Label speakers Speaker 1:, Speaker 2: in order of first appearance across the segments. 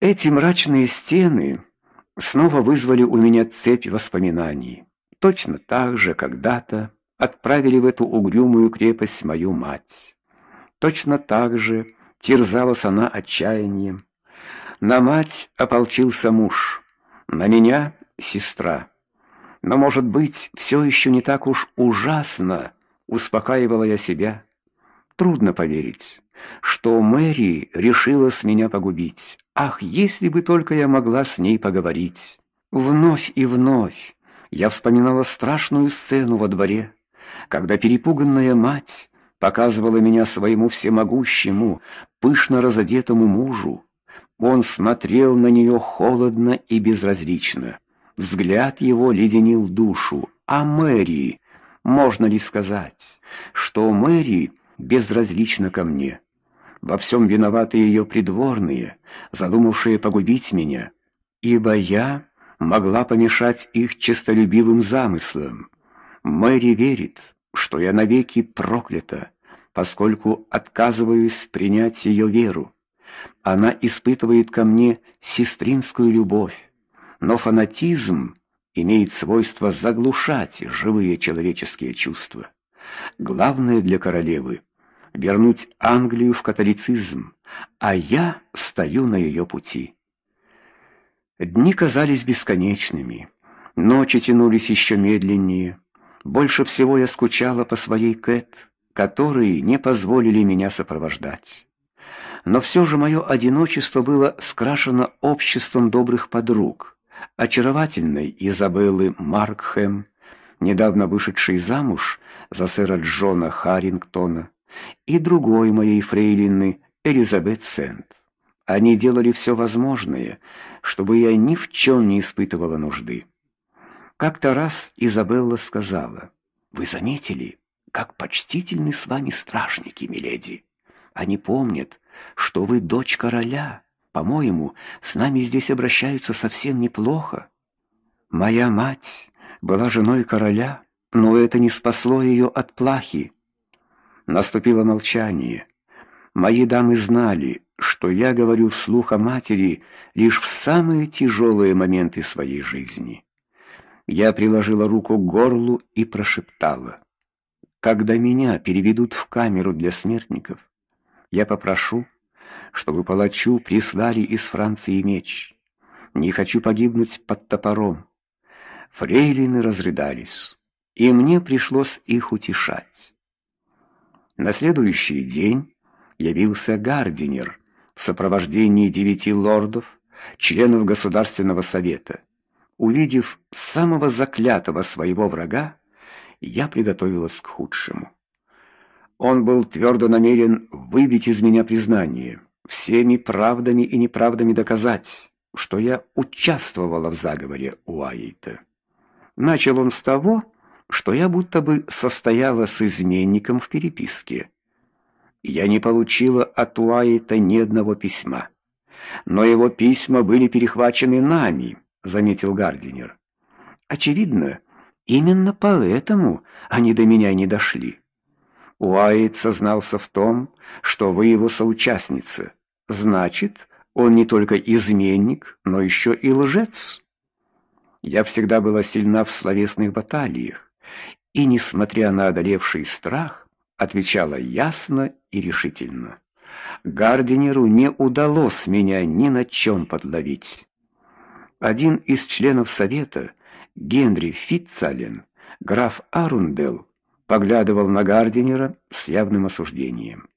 Speaker 1: Эти мрачные стены снова вызвали у меня цепь воспоминаний. Точно так же когда-то отправили в эту угрюмую крепость мою мать. Точно так же терзалась она отчаянием. На мать ополчился муж, на меня сестра. Но, может быть, все еще не так уж ужасно, успокаивала я себя. Трудно поверить, что Мэри решила с меня погубить. Ах, если бы только я могла с ней поговорить. Вновь и вновь я вспоминала страшную сцену во дворе, когда перепуганная мать показывала меня своему всемогущему, пышно разодетому мужу. Он смотрел на нее холодно и безразлично. Взгляд его леденил душу. А Мэри, можно ли сказать, что Мэри безразлична ко мне? Во всем виноваты ее придворные, задумавшие погубить меня, ибо я могла помешать их честолюбивым замыслам. Мэри верит, что я навеки проклята, поскольку отказываюсь принять ее веру. Она испытывает ко мне сестринскую любовь, но фанатизм имеет свойство заглушать живые человеческие чувства. Главное для королевы вернуть Англию в католицизм, а я стою на ее пути. Дни казались бесконечными, ночи тянулись еще медленнее. Больше всего я скучала по своей Кэт, которые не позволили меня сопровождать. Но все же мое одиночество было скрашено обществом добрых подруг, очаровательной Изабеллы Маркхэм, недавно вышедшей замуж за сэра Джона Харрингтона, и другой моей фрейлины Элизабет Сент. Они делали все возможное, чтобы я ни в чем не испытывала нужды. Как-то раз Изабелла сказала: "Вы заметили, как почтительны с вами стражники, миледи? Они помнят, что вы дочь короля. По-моему, с нами здесь обращаются совсем неплохо. Моя мать была женой короля, но это не спасло ее от плахи. Наступило молчание. Мои дамы знали, что я говорю вслух о матери лишь в самые тяжелые моменты своей жизни. Я приложила руку к горлу и прошептала: "Когда меня переведут в камеру для смертников, я попрошу, чтобы палачу прислали из Франции меч. Не хочу погибнуть под топором". Фрейлины разрыдались, и мне пришлось их утешать. На следующий день явился Гардинер в сопровождении девяти лордов, членов Государственного совета. Увидев самого заклятого своего врага, я приготовилась к худшему. Он был твердо намерен выбить из меня признание, всеми правдами и неправдами доказать, что я участвовала в заговоре Уайта. Начал он с того, что я будто бы состояла с изменником в переписке. Я не получила от Уайта ни одного письма, но его письма были перехвачены нами, заметил Гардинер. Очевидно, именно поэтому они до меня не дошли. Уайт сознался в том, что вы его соучастница. Значит, он не только изменник, но еще и лжец. Я всегда была сильна в словесных баталиях и, несмотря на одолевший страх, отвечала ясно и решительно. Гардинеру не удалось меня ни на чем подловить. Один из членов совета, Генри Фитцален, граф Арундел, поглядывал на Гардинера с явным осуждением.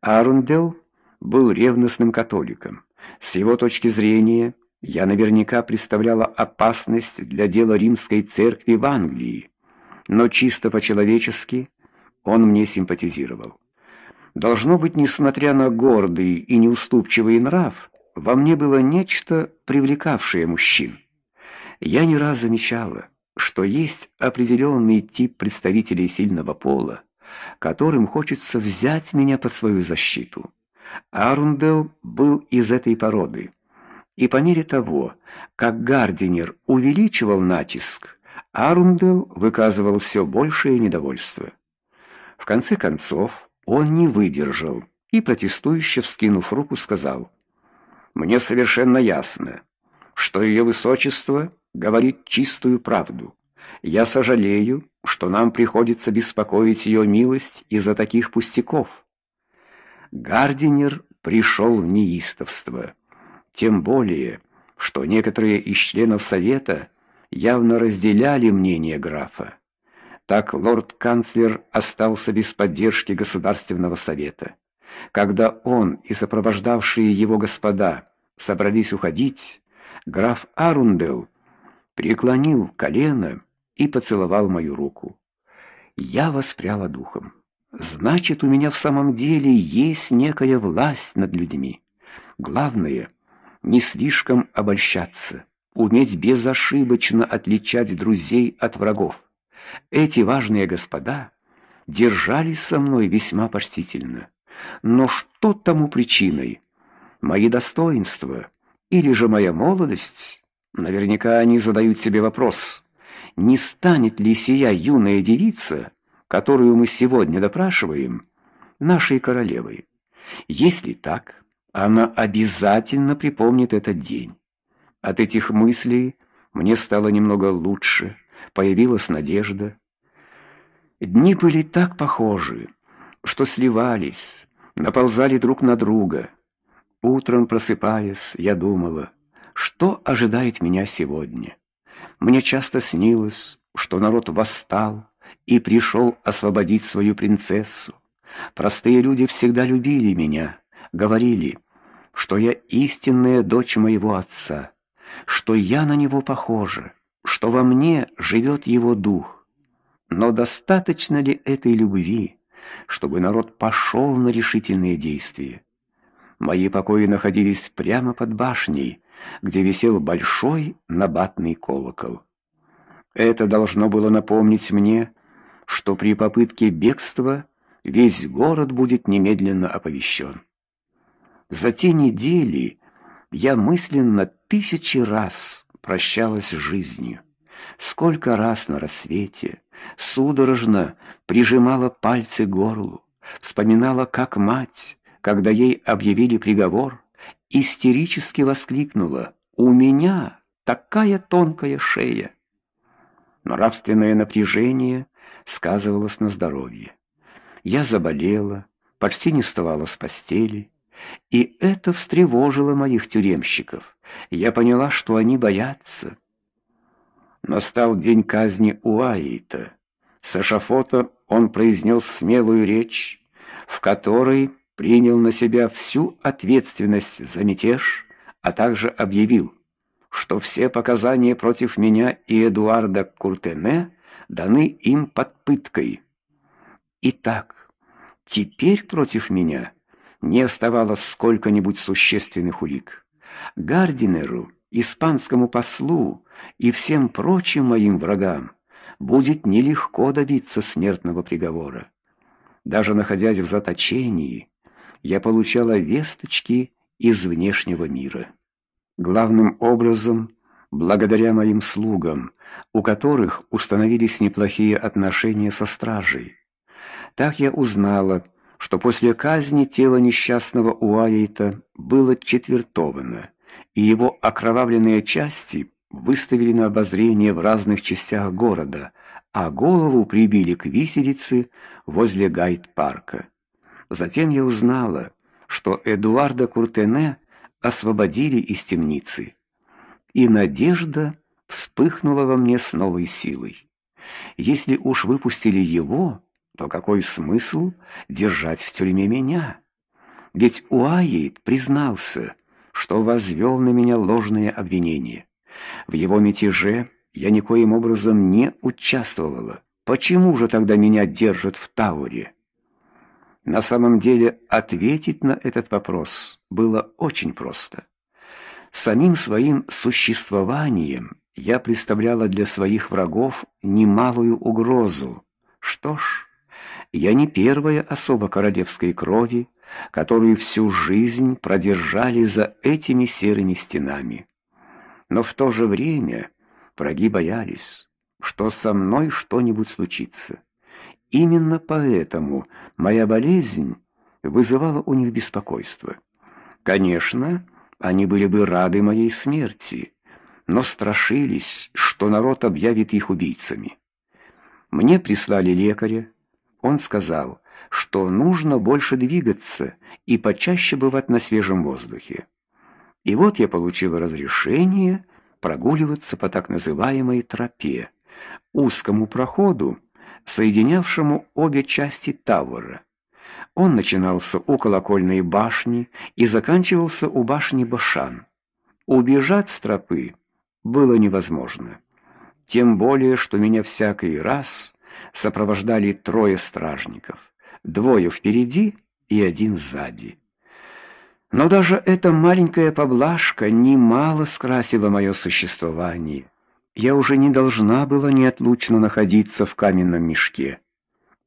Speaker 1: Арундел был ревностным католиком. С его точки зрения, я наверняка представляла опасность для дела римской церкви в Англии но чисто по-человечески он мне симпатизировал. Должно быть, несмотря на гордый и неуступчивый нрав, во мне было нечто привлекавшее мужчин. Я не раз замечала, что есть определенный тип представителей сильного пола, которым хочется взять меня под свою защиту. Арундел был из этой породы. И по мере того, как Гардинер увеличивал натиск, Арундел выказывал все большее недовольство. В конце концов, он не выдержал и протестующе вскинув руку, сказал: Мне совершенно ясно, что ее высочество говорит чистую правду. Я сожалею, что нам приходится беспокоить ее милость из-за таких пустяков. Гардинер пришел в неистовство. Тем более, что некоторые из членов совета явно разделяли мнение графа. Так лорд-канцлер остался без поддержки Государственного совета. Когда он и сопровождавшие его господа собрались уходить, граф Арундел преклонил колено и поцеловал мою руку. Я воспряла духом. Значит, у меня в самом деле есть некая власть над людьми. Главное не слишком обольщаться, уметь безошибочно отличать друзей от врагов. Эти важные господа держались со мной весьма почтительно. Но что тому причиной? Мои достоинства или же моя молодость? Наверняка они задают себе вопрос: не станет ли сия юная девица, которую мы сегодня допрашиваем, нашей королевой? Если так, она обязательно припомнит этот день. От этих мыслей мне стало немного лучше, появилась надежда. Дни были так похожи, что сливались, наползали друг на друга. Утром просыпаясь, я думала, что ожидает меня сегодня. Мне часто снилось, что народ восстал и пришел освободить свою принцессу. Простые люди всегда любили меня, говорили, что я истинная дочь моего отца, что я на него похожа, что во мне живет его дух. Но достаточно ли этой любви, чтобы народ пошел на решительные действия? Мои покои находились прямо под башней, где висел большой набатный колокол. Это должно было напомнить мне, что при попытке бегства весь город будет немедленно оповещен. За те недели я мысленно тысячи раз прощалась с жизнью. Сколько раз на рассвете судорожно прижимала пальцы к горлу, вспоминала, как мать, когда ей объявили приговор, истерически воскликнула: "У меня такая тонкая шея!" Нравственное напряжение сказывалось на здоровье. Я заболела, почти не вставала с постели, и это встревожило моих тюремщиков. Я поняла, что они боятся. Настал день казни Уаита. С эшафота он произнес смелую речь, в которой принял на себя всю ответственность за мятеж, а также объявил, что все показания против меня и Эдуарда Куртене даны им под пыткой. Итак, теперь против меня не оставалось сколько-нибудь существенных улик. Гардинеру, испанскому послу и всем прочим моим врагам будет нелегко добиться смертного приговора. Даже находясь в заточении, я получала весточки из внешнего мира. Главным образом, благодаря моим слугам, у которых установились неплохие отношения со стражей. Так я узнала, что после казни тело несчастного Уайта было четвертовано, и его окровавленные части выставили на обозрение в разных частях города, а голову прибили к виселице возле Гайд-парка. Затем я узнала, что Эдуарда Куртене освободили из темницы, и надежда вспыхнула во мне с новой силой. Если уж выпустили его, то какой смысл держать в тюрьме меня? Ведь Уайт признался, что возвел на меня ложные обвинения. В его мятеже я никоим образом не участвовала. Почему же тогда меня держат в Тауре? На самом деле, ответить на этот вопрос было очень просто. Самим своим существованием я представляла для своих врагов немалую угрозу. Что ж, я не первая особа королевской крови, которую всю жизнь продержали за этими серыми стенами. Но в то же время враги боялись, что со мной что-нибудь случится. Именно поэтому моя болезнь вызывала у них беспокойство. Конечно, они были бы рады моей смерти, но страшились, что народ объявит их убийцами. Мне прислали лекаря. Он сказал, что нужно больше двигаться и почаще бывать на свежем воздухе. И вот я получил разрешение прогуливаться по так называемой тропе, узкому проходу, соединявшему обе части Тауэра. Он начинался у колокольной башни и заканчивался у башни Башан. Убежать с тропы было невозможно. Тем более, что меня всякий раз сопровождали трое стражников, двое впереди и один сзади. Но даже эта маленькая поблажка немало скрасила мое существование. Я уже не должна была неотлучно находиться в каменном мешке.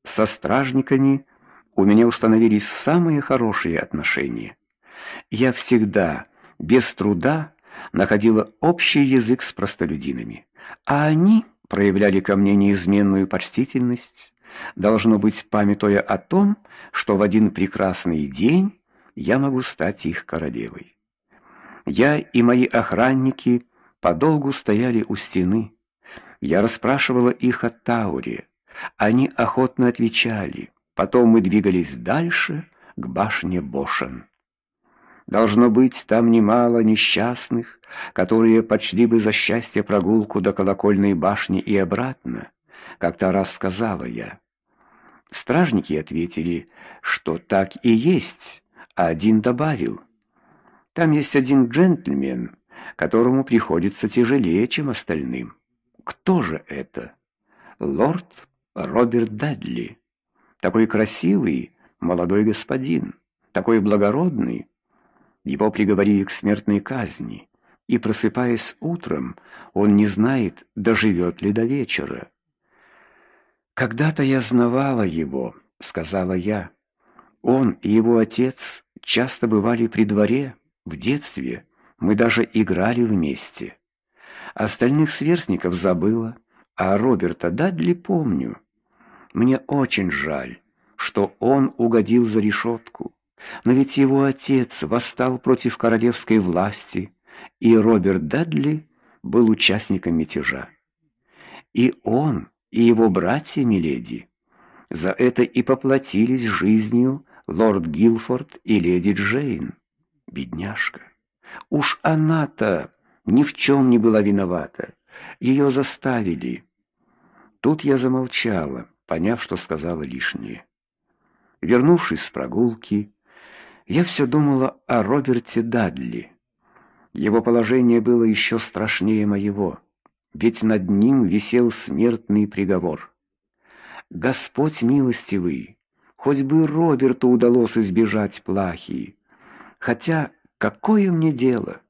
Speaker 1: Со стражниками у меня установились самые хорошие отношения. Я всегда, без труда, находила общий язык с простолюдинами, а они проявляли ко мне неизменную почтительность, должно быть, памятуя о том, что в один прекрасный день я могу стать их королевой. Я и мои охранники подолгу стояли у стены. Я расспрашивала их о Тауре. Они охотно отвечали. Потом мы двигались дальше, к башне Бошен. Должно быть, там немало несчастных, которые почли бы за счастье прогулку до колокольной башни и обратно, как-то раз сказала я. Стражники ответили, что так и есть, а один добавил: "Там есть один джентльмен, которому приходится тяжелее, чем остальным. Кто же это? Лорд Роберт Дадли" такой красивый молодой господин, такой благородный. Его приговорили к смертной казни, и просыпаясь утром, он не знает, доживет ли до вечера. Когда-то я знавала его, сказала я. Он и его отец часто бывали при дворе в детстве. Мы даже играли вместе. Остальных сверстников забыла, а Роберта Дадли помню. Мне очень жаль, что он угодил за решетку. Но ведь его отец восстал против королевской власти, и Роберт Дадли был участником мятежа. И он, и его братья миледи за это и поплатились жизнью лорд Гилфорд и леди Джейн. Бедняжка. Уж она-то ни в чем не была виновата. Ее заставили. Тут я замолчала поняв, что сказала лишнее. Вернувшись с прогулки, я все думала о Роберте Дадли. Его положение было еще страшнее моего, ведь над ним висел смертный приговор. Господь милостивый, хоть бы Роберту удалось избежать плахи. Хотя какое мне дело?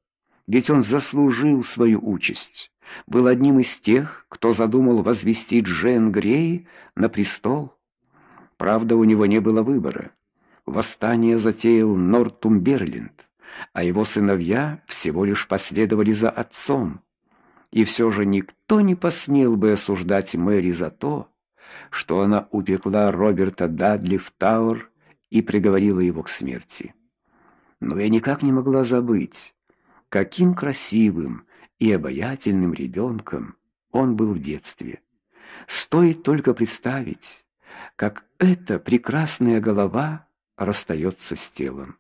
Speaker 1: Ведь он заслужил свою участь был одним из тех, кто задумал возвести Джен Грей на престол. Правда, у него не было выбора. Восстание затеял Нортумберленд, а его сыновья всего лишь последовали за отцом. И все же никто не посмел бы осуждать Мэри за то, что она упекла Роберта Дадли в Тауэр и приговорила его к смерти. Но я никак не могла забыть, каким красивым и обаятельным ребенком он был в детстве. Стоит только представить, как эта прекрасная голова расстается с телом.